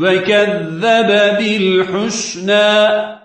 وكذب بالحسنى.